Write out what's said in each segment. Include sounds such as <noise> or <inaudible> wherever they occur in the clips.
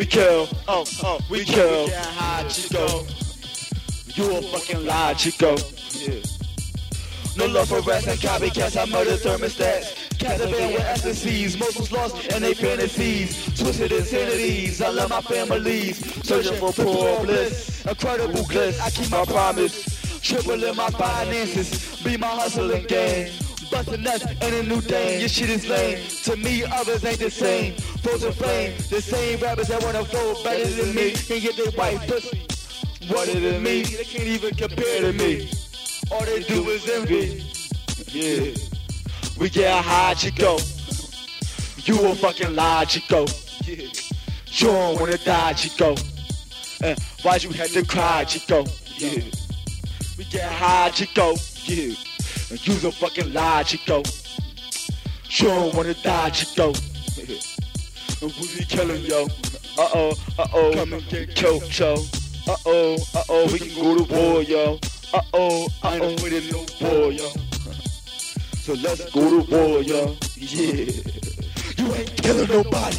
we kill. Oh, oh, we kill. We can't hide, Chico. You a fucking lie, Chico. Yeah. No love for rats and copycats, I murder thermostats. Captivated with ecstasies, most was lost in their fantasies. Twisted insanities, I love my families. Searching for poor bliss, incredible bliss. I keep my promise, triple in my finances. Be my hustling game. Bustin' nuts in a new day. Your shit is lame. To me, others ain't the same. Frozen flame, the same rappers that wanna flow better than me. Can get their white pussy. What than me? They can't even compare to me. All they do is envy. Yeah. We get high, Chico. You a fucking lie. Yeah. You don't wanna die, Chico. Uh, why'd you have to cry, Chico? Yeah. We get high, Chico. Yeah. You's a fucking lie, Chico. You don't wanna die, Chico. <laughs> We be killing yo. Uh oh, uh oh. Come and get killed, yo. Uh oh, uh oh. We can go to war, yo. Uh oh, uh oh. with it no war, yo. So let's go to war, yo. Yeah. You ain't killing nobody.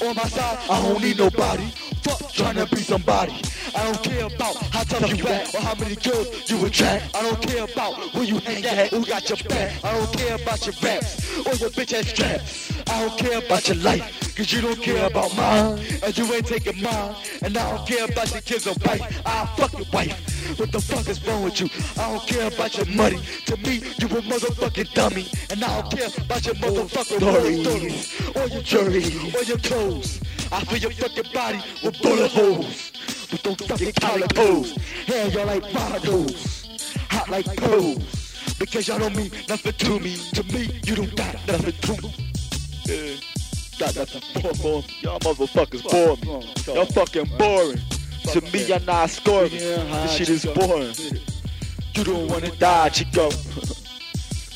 On my side, I don't need nobody. Fuck trying to be somebody. I don't care about how tough you act or how many girls you attract. I don't care about where you hang at, who got your back. I don't care about your raps or your bitch ass straps. I don't care about your life, cause you don't care about mine. And you ain't taking mine. And I don't care about your kids or wife. I'll fuck your wife. What the fuck is wrong with you? I don't care about your money. To me, you a motherfucking dummy. And I don't care about your motherfucking stories. stories. Or your jewelry. Or your clothes. I fill your fucking body with bullet holes. With those fucking collar pose. Hell, y'all like bottles. Hot like pearls. Because y'all don't mean nothing to me. To me, you don't got nothing to me. Yeah. Got nothing for me. Y'all motherfuckers bore me. Y'all fucking boring. To me, you're not scoring. This shit is boring. You don't wanna die, Chico.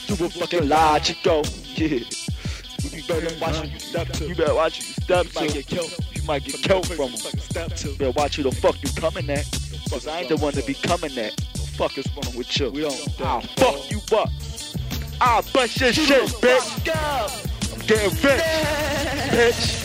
You a fucking lie, Chico. Yeah. You better watch who you step to. You better watch who you step to. You might get killed. You might get killed from to. Better watch who the fuck you coming at. Cause I ain't the one to be coming at. The fuck is wrong with you? We don't. I'll fuck you up. I'll bust your shit, bitch. I'm getting rich, bitch.